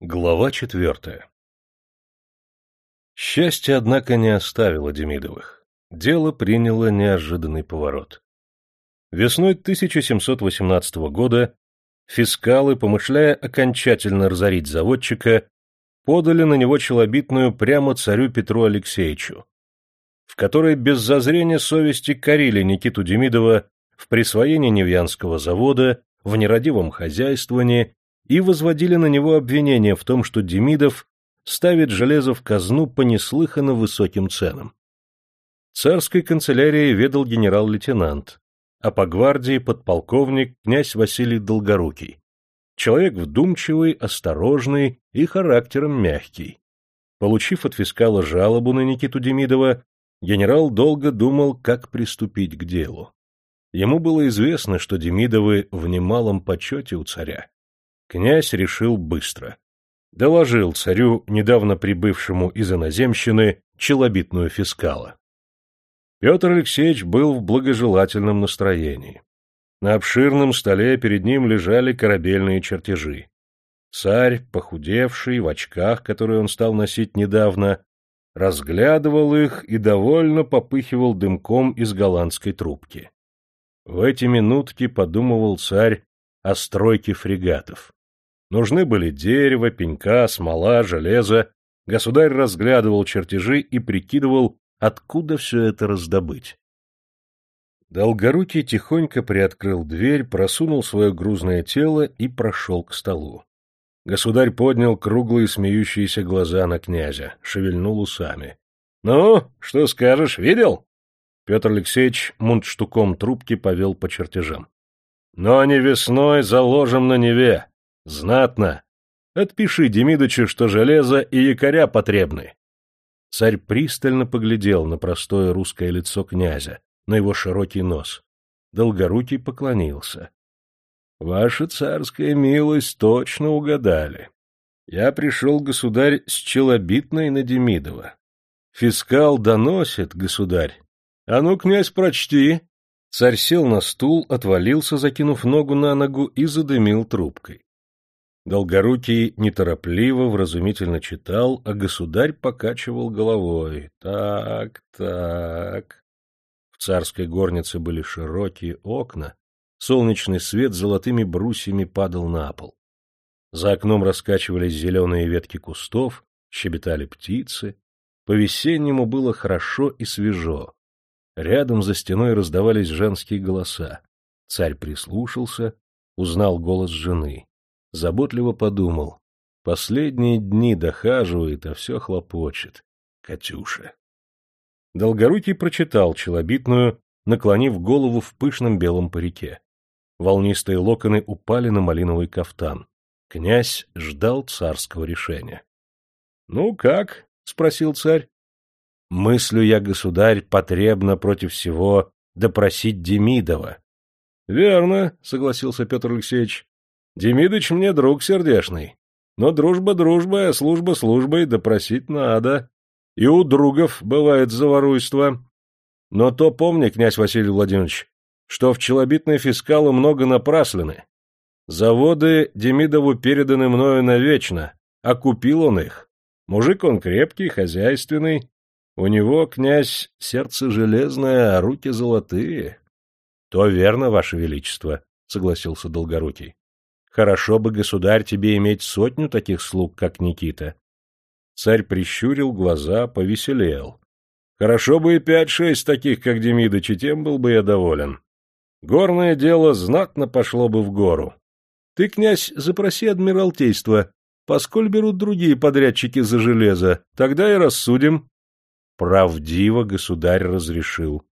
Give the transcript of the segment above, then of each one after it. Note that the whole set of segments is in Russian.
Глава четвертая Счастье, однако, не оставило Демидовых. Дело приняло неожиданный поворот. Весной 1718 года фискалы, помышляя окончательно разорить заводчика, подали на него челобитную прямо царю Петру Алексеевичу, в которой без зазрения совести корили Никиту Демидова в присвоении Невьянского завода, в нерадивом хозяйствовании и возводили на него обвинение в том, что Демидов ставит железо в казну по неслыханно высоким ценам. Царской канцелярии ведал генерал-лейтенант, а по гвардии подполковник князь Василий Долгорукий. Человек вдумчивый, осторожный и характером мягкий. Получив от фискала жалобу на Никиту Демидова, генерал долго думал, как приступить к делу. Ему было известно, что Демидовы в немалом почете у царя. Князь решил быстро. Доложил царю, недавно прибывшему из иноземщины, челобитную фискала. Петр Алексеевич был в благожелательном настроении. На обширном столе перед ним лежали корабельные чертежи. Царь, похудевший, в очках, которые он стал носить недавно, разглядывал их и довольно попыхивал дымком из голландской трубки. В эти минутки подумывал царь о стройке фрегатов. Нужны были дерево, пенька, смола, железо. Государь разглядывал чертежи и прикидывал, откуда все это раздобыть. Долгорукий тихонько приоткрыл дверь, просунул свое грузное тело и прошел к столу. Государь поднял круглые смеющиеся глаза на князя, шевельнул усами. — Ну, что скажешь, видел? Петр Алексеевич мундштуком трубки повел по чертежам. — Но не весной заложим на Неве. Знатно. Отпиши Демидычу, что железо и якоря потребны. Царь пристально поглядел на простое русское лицо князя, на его широкий нос. Долгорукий поклонился. — Ваша царская милость точно угадали. Я пришел, государь, с челобитной на Демидова. Фискал доносит, государь. А ну, князь, прочти. Царь сел на стул, отвалился, закинув ногу на ногу, и задымил трубкой. Долгорукий неторопливо, вразумительно читал, а государь покачивал головой. Так, так. В царской горнице были широкие окна, солнечный свет золотыми брусьями падал на пол. За окном раскачивались зеленые ветки кустов, щебетали птицы. По-весеннему было хорошо и свежо. Рядом за стеной раздавались женские голоса. Царь прислушался, узнал голос жены заботливо подумал. Последние дни дохаживает, а все хлопочет. Катюша. Долгорукий прочитал челобитную, наклонив голову в пышном белом парике. Волнистые локоны упали на малиновый кафтан. Князь ждал царского решения. — Ну как? — спросил царь. — Мыслю я, государь, потребно против всего допросить Демидова. — Верно, — согласился Петр Алексеевич. Демидыч мне друг сердешный. Но дружба дружбой, а служба службой, допросить надо. И у другов бывает заворуйство. Но то помни, князь Василий Владимирович, что в челобитной фискалу много напраслены. Заводы Демидову переданы мною навечно, а купил он их. Мужик он крепкий, хозяйственный. У него, князь, сердце железное, а руки золотые. — То верно, ваше величество, — согласился Долгорукий. Хорошо бы, государь, тебе иметь сотню таких слуг, как Никита. Царь прищурил глаза, повеселел. Хорошо бы и пять-шесть таких, как Демидыч, и тем был бы я доволен. Горное дело знатно пошло бы в гору. Ты, князь, запроси адмиралтейство, посколь берут другие подрядчики за железо, тогда и рассудим. Правдиво государь разрешил.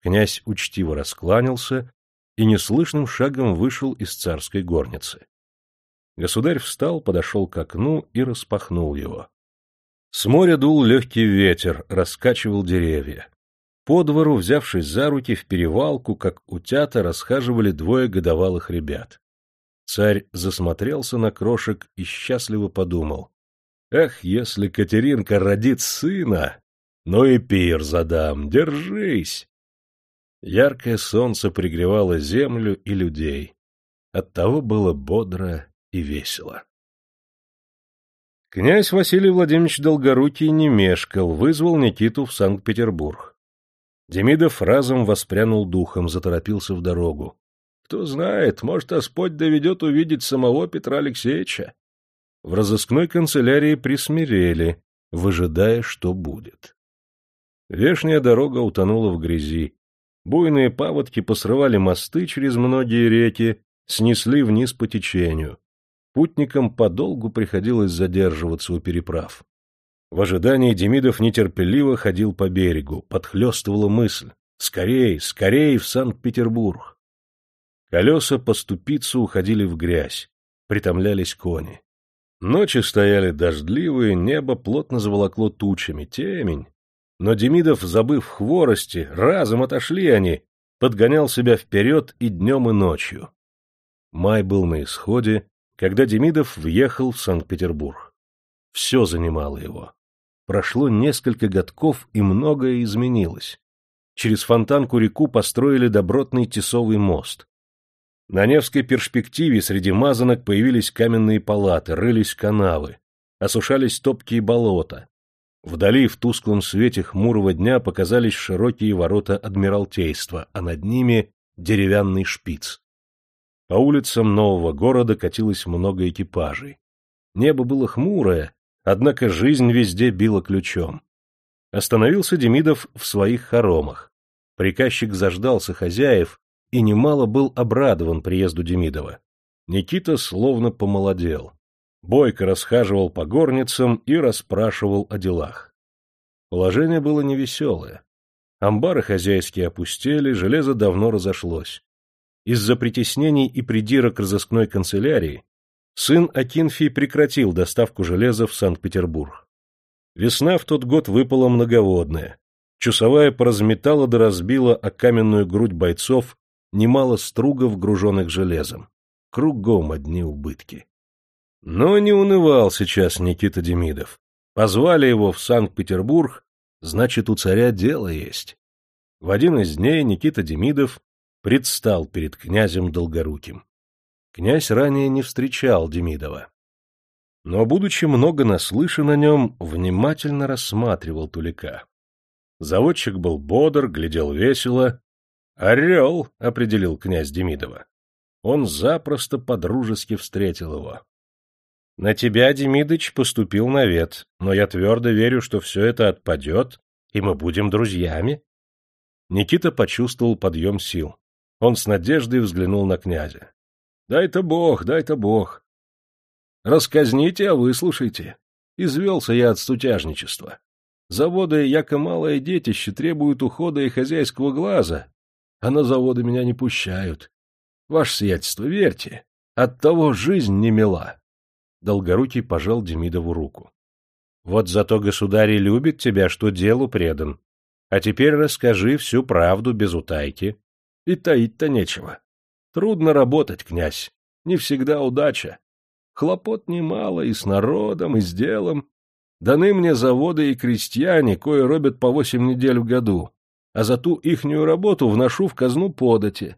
Князь учтиво раскланялся и неслышным шагом вышел из царской горницы. Государь встал, подошел к окну и распахнул его. С моря дул легкий ветер, раскачивал деревья. По двору, взявшись за руки, в перевалку, как утята, расхаживали двое годовалых ребят. Царь засмотрелся на крошек и счастливо подумал. «Эх, если Катеринка родит сына, ну и пир задам, держись!» Яркое солнце пригревало землю и людей. Оттого было бодро и весело. Князь Василий Владимирович Долгорукий не мешкал, вызвал Никиту в Санкт-Петербург. Демидов разом воспрянул духом, заторопился в дорогу. Кто знает, может, Господь доведет увидеть самого Петра Алексеевича. В разыскной канцелярии присмирели, выжидая, что будет. Вешняя дорога утонула в грязи. Буйные паводки посрывали мосты через многие реки, снесли вниз по течению. Путникам подолгу приходилось задерживаться у переправ. В ожидании Демидов нетерпеливо ходил по берегу, подхлестывала мысль «Скорей, скорей в Санкт-Петербург!» Колеса по ступицу уходили в грязь, притомлялись кони. Ночи стояли дождливые, небо плотно заволокло тучами, темень. Но Демидов, забыв хворости, разом отошли они, подгонял себя вперед и днем, и ночью. Май был на исходе, когда Демидов въехал в Санкт-Петербург. Все занимало его. Прошло несколько годков, и многое изменилось. Через фонтанку-реку построили добротный тесовый мост. На Невской перспективе среди мазанок появились каменные палаты, рылись канавы, осушались топкие болота. Вдали в тусклом свете хмурого дня показались широкие ворота Адмиралтейства, а над ними деревянный шпиц. По улицам нового города катилось много экипажей. Небо было хмурое, однако жизнь везде била ключом. Остановился Демидов в своих хоромах. Приказчик заждался хозяев и немало был обрадован приезду Демидова. Никита словно помолодел. Бойко расхаживал по горницам и расспрашивал о делах. Положение было невеселое. Амбары хозяйские опустели, железо давно разошлось. Из-за притеснений и придирок разыскной канцелярии сын Акинфий прекратил доставку железа в Санкт-Петербург. Весна в тот год выпала многоводная. Чусовая поразметала да разбила о каменную грудь бойцов немало стругов, груженных железом. Кругом одни убытки. Но не унывал сейчас Никита Демидов. Позвали его в Санкт-Петербург, значит, у царя дело есть. В один из дней Никита Демидов предстал перед князем Долгоруким. Князь ранее не встречал Демидова. Но, будучи много наслышан о нем, внимательно рассматривал Тулика. Заводчик был бодр, глядел весело, «Орел!» — определил князь Демидова. Он запросто подружески встретил его. «На тебя, Демидыч, поступил навет, но я твердо верю, что все это отпадет, и мы будем друзьями». Никита почувствовал подъем сил. Он с надеждой взглянул на князя. «Дай-то бог, дай-то бог. Расказните, а выслушайте. Извелся я от стутяжничества. Заводы, яко малое детище, требуют ухода и хозяйского глаза, а на заводы меня не пущают. Ваше сиятельство, верьте, оттого жизнь не мила. Долгорукий пожал Демидову руку. Вот зато государь и любит тебя, что делу предан. А теперь расскажи всю правду без утайки. И таить-то нечего. Трудно работать, князь. Не всегда удача. Хлопот немало и с народом, и с делом. Даны мне заводы и крестьяне, кое робят по восемь недель в году а за ту ихнюю работу вношу в казну подати.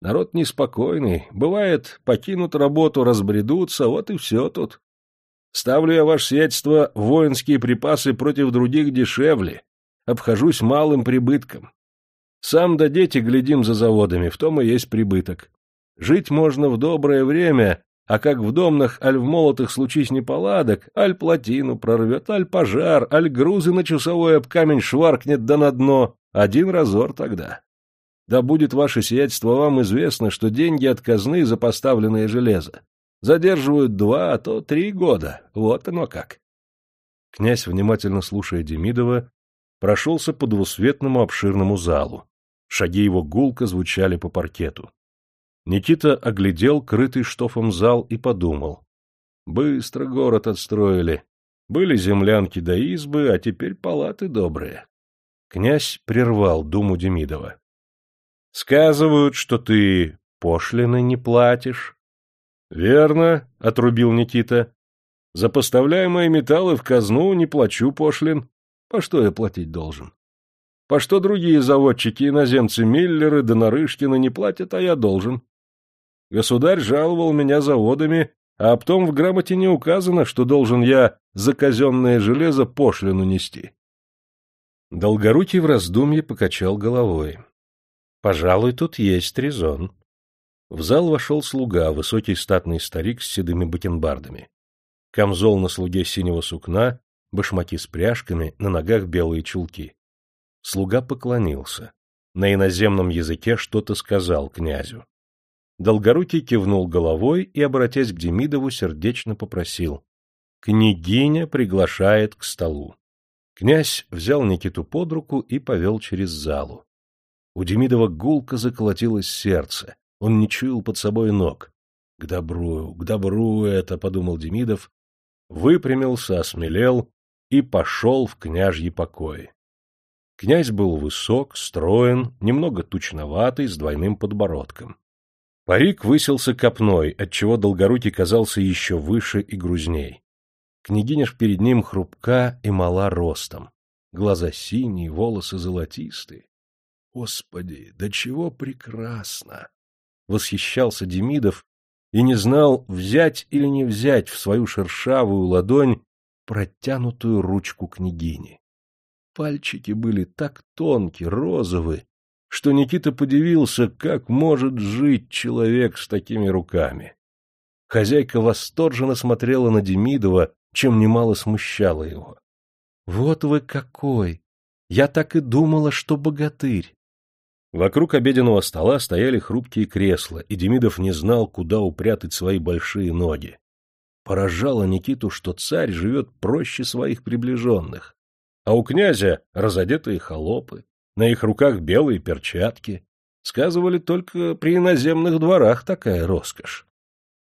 Народ неспокойный, бывает, покинут работу, разбредутся, вот и все тут. Ставлю я, ваше сиятельство, воинские припасы против других дешевле, обхожусь малым прибытком. Сам да дети глядим за заводами, в том и есть прибыток. Жить можно в доброе время, а как в домнах, аль в молотых случись неполадок, аль плотину прорвет, аль пожар, аль грузы на часовой об камень шваркнет да на дно, один разор тогда. Да будет ваше сиятельство вам известно, что деньги от казны за поставленное железо задерживают два, а то три года. Вот оно как. Князь, внимательно слушая Демидова, прошелся по двусветному обширному залу. Шаги его гулко звучали по паркету. Никита оглядел крытый штофом зал и подумал. Быстро город отстроили. Были землянки до избы, а теперь палаты добрые. Князь прервал думу Демидова. — Сказывают, что ты пошлины не платишь. — Верно, — отрубил Никита. — За поставляемые металлы в казну не плачу пошлин. По что я платить должен? По что другие заводчики, иноземцы Миллеры да Нарышкины не платят, а я должен? Государь жаловал меня заводами, а потом в грамоте не указано, что должен я за казенное железо пошлину нести. Долгорукий в раздумье покачал головой. Пожалуй, тут есть резон. В зал вошел слуга, высокий статный старик с седыми бакенбардами. Камзол на слуге синего сукна, башмаки с пряжками, на ногах белые чулки. Слуга поклонился. На иноземном языке что-то сказал князю. Долгорукий кивнул головой и, обратясь к Демидову, сердечно попросил. — Княгиня приглашает к столу. Князь взял Никиту под руку и повел через залу. У Демидова гулко заколотилось сердце, он не чуял под собой ног. — К добру, к добру это, — подумал Демидов, выпрямился, осмелел и пошел в княжьи покои. Князь был высок, строен, немного тучноватый, с двойным подбородком. Парик высился копной, отчего Долгорукий казался еще выше и грузней. Княгиня ж перед ним хрупка и мала ростом. Глаза синие, волосы золотистые. Господи, да чего прекрасно! Восхищался Демидов и не знал, взять или не взять в свою шершавую ладонь протянутую ручку княгини. Пальчики были так тонкие, розовые, что Никита подивился, как может жить человек с такими руками. Хозяйка восторженно смотрела на Демидова, чем немало смущало его. — Вот вы какой! Я так и думала, что богатырь! Вокруг обеденного стола стояли хрупкие кресла, и Демидов не знал, куда упрятать свои большие ноги. Поражало Никиту, что царь живет проще своих приближенных а у князя разодетые холопы, на их руках белые перчатки. Сказывали, только при иноземных дворах такая роскошь.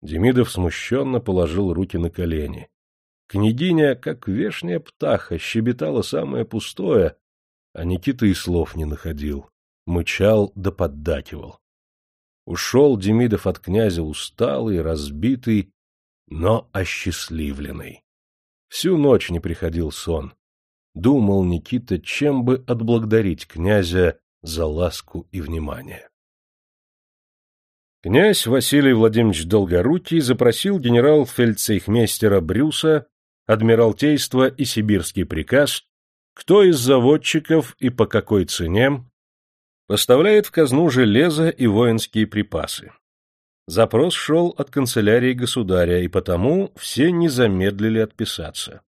Демидов смущенно положил руки на колени. Княгиня, как вешняя птаха, щебетала самое пустое, а Никита и слов не находил, мычал да поддакивал. Ушел Демидов от князя усталый, разбитый, но осчастливленный. Всю ночь не приходил сон думал Никита, чем бы отблагодарить князя за ласку и внимание. Князь Василий Владимирович Долгорукий запросил генерал-фельдцейхмейстера Брюса, адмиралтейство и сибирский приказ, кто из заводчиков и по какой цене поставляет в казну железо и воинские припасы. Запрос шел от канцелярии государя, и потому все не замедлили отписаться.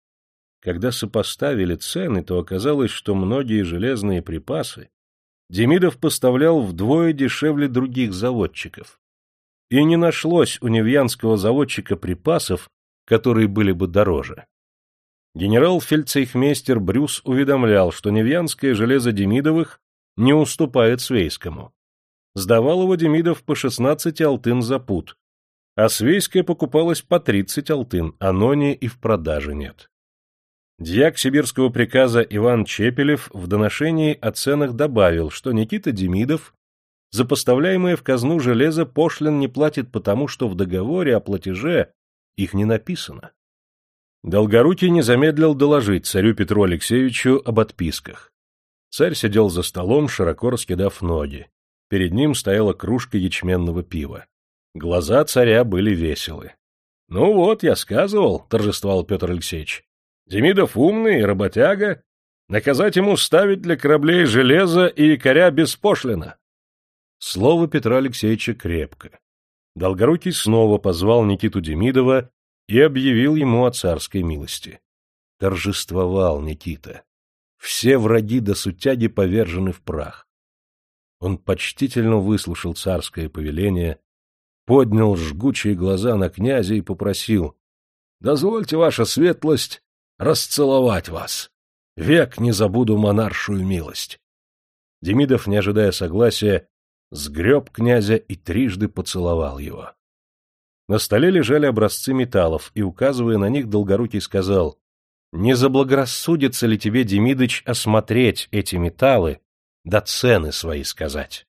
Когда сопоставили цены, то оказалось, что многие железные припасы Демидов поставлял вдвое дешевле других заводчиков. И не нашлось у невьянского заводчика припасов, которые были бы дороже. Генерал-фельдцейхмейстер Брюс уведомлял, что невьянское железо Демидовых не уступает свейскому. Сдавал его Демидов по 16 алтын за пуд, а свейское покупалось по 30 алтын, а нони и в продаже нет. Дьяк сибирского приказа Иван Чепелев в доношении о ценах добавил, что Никита Демидов за поставляемое в казну железо пошлин не платит потому, что в договоре о платеже их не написано. Долгорукий не замедлил доложить царю Петру Алексеевичу об отписках. Царь сидел за столом, широко раскидав ноги. Перед ним стояла кружка ячменного пива. Глаза царя были веселы. — Ну вот, я сказывал, — торжествовал Петр Алексеевич. Демидов умный, работяга. Наказать ему ставить для кораблей железо и якоря беспошлино. Слово Петра Алексеевича крепко. Долгорукий снова позвал Никиту Демидова и объявил ему о царской милости. Торжествовал Никита. Все враги до сутяги повержены в прах. Он почтительно выслушал царское повеление, поднял жгучие глаза на князя и попросил — Дозвольте, ваша светлость, расцеловать вас. Век не забуду монаршую милость. Демидов, не ожидая согласия, сгреб князя и трижды поцеловал его. На столе лежали образцы металлов, и, указывая на них, Долгорукий сказал, «Не заблагорассудится ли тебе, Демидыч, осмотреть эти металлы, да цены свои сказать?»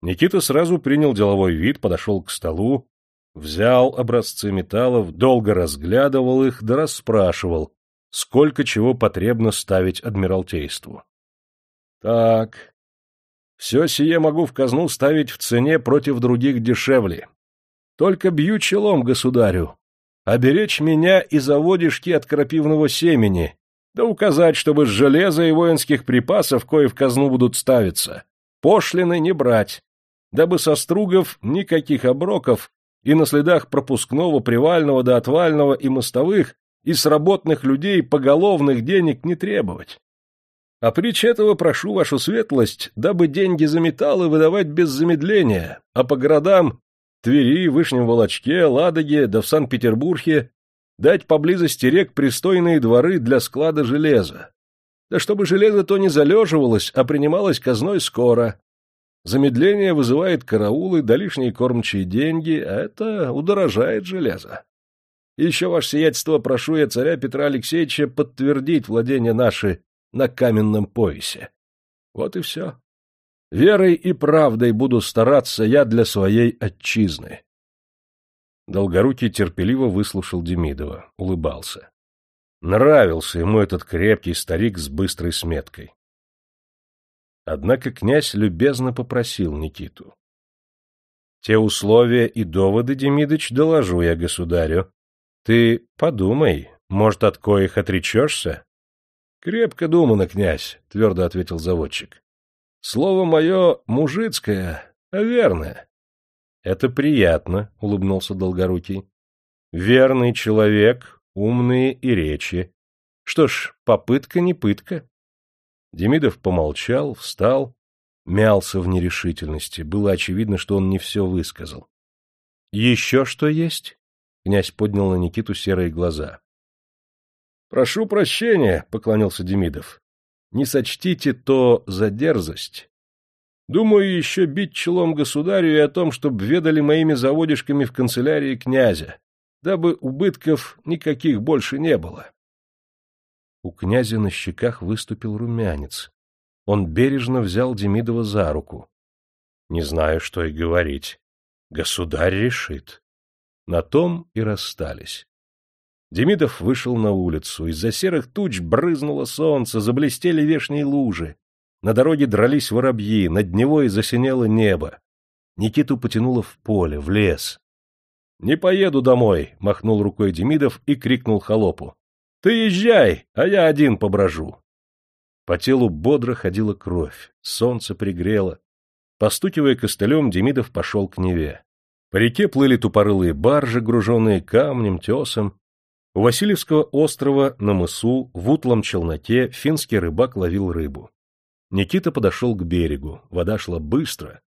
Никита сразу принял деловой вид, подошел к столу, взял образцы металлов, долго разглядывал их, да расспрашивал, сколько чего потребно ставить Адмиралтейству. Так, все сие могу в казну ставить в цене против других дешевле. Только бью челом государю. оберечь меня и заводишки от крапивного семени, да указать, чтобы с железа и воинских припасов, кое в казну будут ставиться, пошлины не брать, дабы со стругов никаких оброков и на следах пропускного, привального до отвального и мостовых и сработных людей поголовных денег не требовать. А притч этого прошу вашу светлость, дабы деньги за металлы выдавать без замедления, а по городам Твери, Вышнем Волочке, Ладоге да в Санкт-Петербурге дать поблизости рек пристойные дворы для склада железа. Да чтобы железо то не залеживалось, а принималось казной скоро. Замедление вызывает караулы да лишние кормчие деньги, а это удорожает железо. Еще, ваше сиятельство, прошу я царя Петра Алексеевича подтвердить владение наши на каменном поясе. Вот и все. Верой и правдой буду стараться я для своей отчизны. Долгорукий терпеливо выслушал Демидова, улыбался. Нравился ему этот крепкий старик с быстрой сметкой. Однако князь любезно попросил Никиту. — Те условия и доводы, Демидыч, доложу я государю. Ты подумай, может, от коих отречешься? — Крепко думано, князь, — твердо ответил заводчик. — Слово мое мужицкое, а верное. — Это приятно, — улыбнулся Долгорукий. — Верный человек, умные и речи. Что ж, попытка не пытка. Демидов помолчал, встал, мялся в нерешительности. Было очевидно, что он не все высказал. — Еще что есть? — князь поднял на Никиту серые глаза. — Прошу прощения, — поклонился Демидов. — Не сочтите то за дерзость. Думаю еще бить челом государю и о том, чтобы ведали моими заводишками в канцелярии князя, дабы убытков никаких больше не было. У князя на щеках выступил румянец. Он бережно взял Демидова за руку. Не знаю, что и говорить. Государь решит. На том и расстались. Демидов вышел на улицу. Из-за серых туч брызнуло солнце, заблестели вешние лужи. На дороге дрались воробьи, над Невой засинело небо. Никиту потянуло в поле, в лес. — Не поеду домой, — махнул рукой Демидов и крикнул холопу. — Ты езжай, а я один поброжу. По телу бодро ходила кровь, солнце пригрело. Постукивая костылем, Демидов пошел к Неве. По реке плыли тупорылые баржи, груженные камнем, тесом. У Васильевского острова на мысу в утлом челноке финский рыбак ловил рыбу. Никита подошел к берегу, вода шла быстро.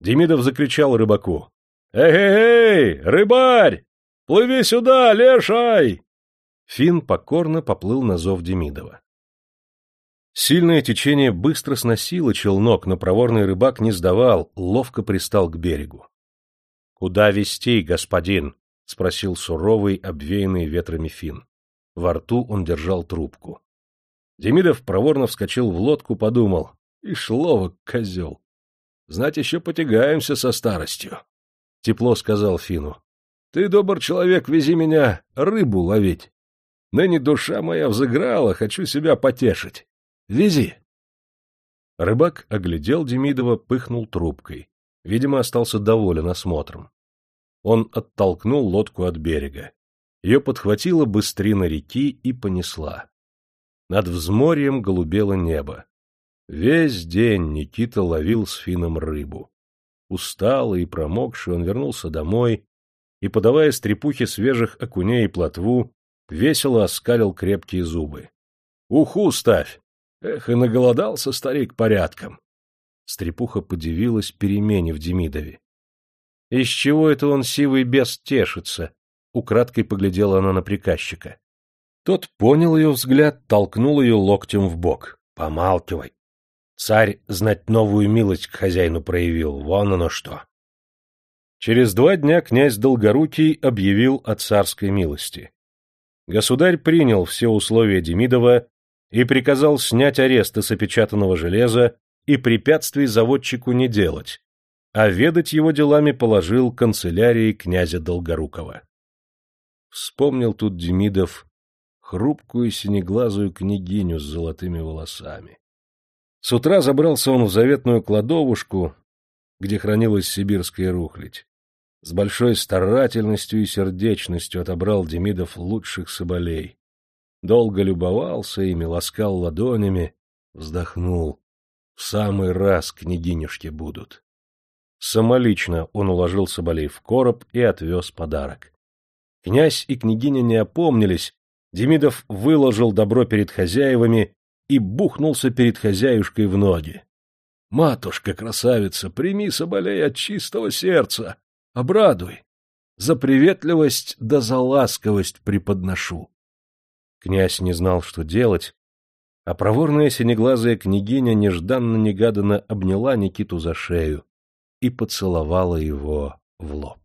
Демидов закричал рыбаку. «Эй-эй-эй, рыбарь! Плыви сюда, лешай!» Фин покорно поплыл на зов Демидова. Сильное течение быстро сносило челнок, но проворный рыбак не сдавал, ловко пристал к берегу. — Куда вести, господин? — спросил суровый, обвеянный ветрами фин. Во рту он держал трубку. Демидов проворно вскочил в лодку, подумал. И шловок, козел. Знать еще потягаемся со старостью. Тепло сказал Фину. Ты, добр человек, вези меня рыбу ловить. Ныне душа моя взыграла, хочу себя потешить. Вези. Рыбак оглядел Демидова, пыхнул трубкой. Видимо, остался доволен осмотром. Он оттолкнул лодку от берега. Ее подхватила быстрина реки и понесла. Над взморьем голубело небо. Весь день Никита ловил с фином рыбу. Усталый и промокший он вернулся домой и, подавая стрепухе свежих окуней и плотву, весело оскалил крепкие зубы. — Уху ставь! Эх, и наголодался старик порядком! Стрепуха подивилась перемене в Демидове. Из чего это он сивый бес тешится? Украдкой поглядела она на приказчика. Тот понял ее взгляд, толкнул ее локтем в бок. Помалкивай. Царь знать новую милость к хозяину проявил, вон оно что. Через два дня князь Долгорукий объявил о царской милости. Государь принял все условия Демидова и приказал снять аресты с опечатанного железа и препятствий заводчику не делать, а ведать его делами положил канцелярии князя Долгорукова. Вспомнил тут Демидов хрупкую синеглазую княгиню с золотыми волосами. С утра забрался он в заветную кладовушку, где хранилась сибирская рухлядь. С большой старательностью и сердечностью отобрал Демидов лучших соболей. Долго любовался ими, ласкал ладонями, вздохнул. В самый раз княгинюшки будут. Самолично он уложил соболей в короб и отвез подарок. Князь и княгиня не опомнились, Демидов выложил добро перед хозяевами и бухнулся перед хозяюшкой в ноги. — Матушка, красавица, прими соболей от чистого сердца, обрадуй. За приветливость да за ласковость преподношу. Князь не знал, что делать, а проворная синеглазая княгиня нежданно-негаданно обняла Никиту за шею и поцеловала его в лоб.